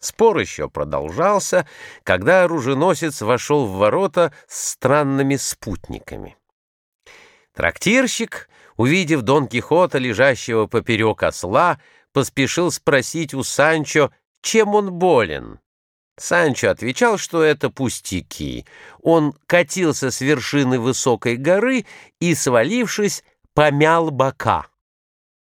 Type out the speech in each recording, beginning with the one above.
Спор еще продолжался, когда оруженосец вошел в ворота с странными спутниками. Трактирщик, увидев Дон Кихота, лежащего поперек осла, поспешил спросить у Санчо, чем он болен. Санчо отвечал, что это пустяки. Он катился с вершины высокой горы и, свалившись, помял бока.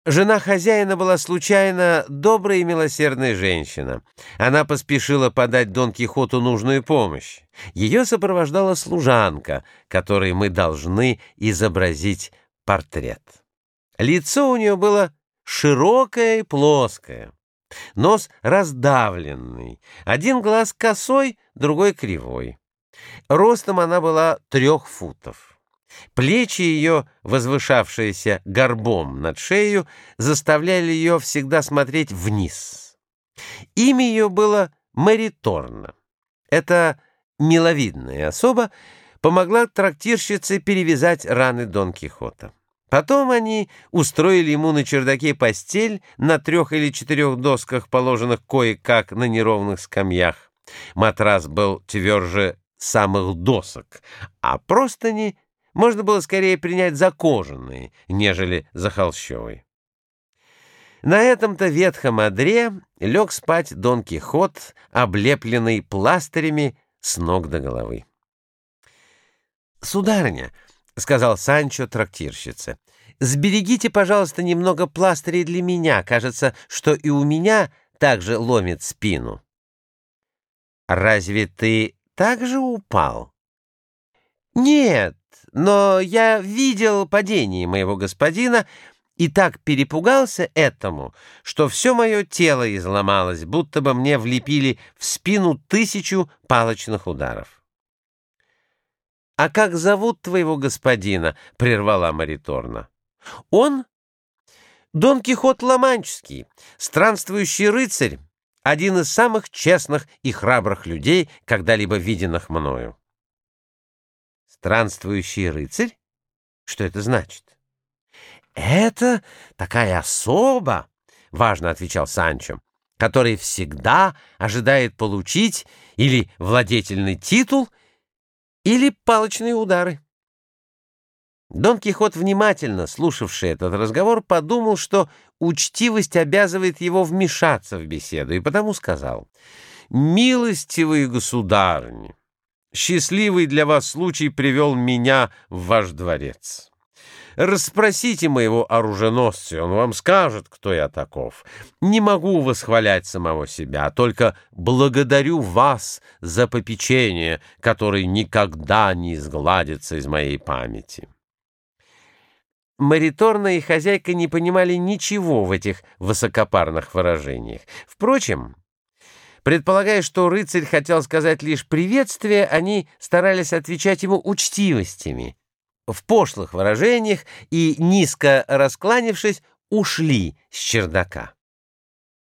Жена хозяина была случайно добрая и милосердная женщина. Она поспешила подать Дон Кихоту нужную помощь. Ее сопровождала служанка, которой мы должны изобразить портрет. Лицо у нее было широкое и плоское, нос раздавленный, один глаз косой, другой кривой. Ростом она была трех футов. Плечи ее, возвышавшиеся горбом над шею, заставляли ее всегда смотреть вниз. Имя ее было Мэриторна. Эта миловидная особа помогла трактирщице перевязать раны Дон Кихота. Потом они устроили ему на чердаке постель на трех или четырех досках, положенных кое-как на неровных скамьях. Матрас был тверже самых досок, а простыни можно было скорее принять за кожаные, нежели за холщовые. На этом-то ветхом одре лег спать Дон Кихот, облепленный пластырями с ног до головы. «Сударыня», — сказал Санчо трактирщице, — «сберегите, пожалуйста, немного пластырей для меня. Кажется, что и у меня также ломит спину». «Разве ты также упал?» «Нет, но я видел падение моего господина и так перепугался этому, что все мое тело изломалось, будто бы мне влепили в спину тысячу палочных ударов. — А как зовут твоего господина? — прервала Мариторна. — Он? Дон Кихот Ломанческий, странствующий рыцарь, один из самых честных и храбрых людей, когда-либо виденных мною. Странствующий рыцарь? Что это значит? Это такая особа, важно отвечал Санчо, который всегда ожидает получить или владетельный титул, или палочные удары. Дон Кихот, внимательно слушавший этот разговор, подумал, что учтивость обязывает его вмешаться в беседу, и потому сказал, «Милостивые государни, счастливый для вас случай привел меня в ваш дворец. Расспросите моего оруженосца, он вам скажет, кто я таков. Не могу восхвалять самого себя, только благодарю вас за попечение, которое никогда не изгладится из моей памяти». Мариторна и хозяйка не понимали ничего в этих высокопарных выражениях. Впрочем, Предполагая, что рыцарь хотел сказать лишь приветствие, они старались отвечать ему учтивостями. В пошлых выражениях и, низко раскланившись, ушли с чердака.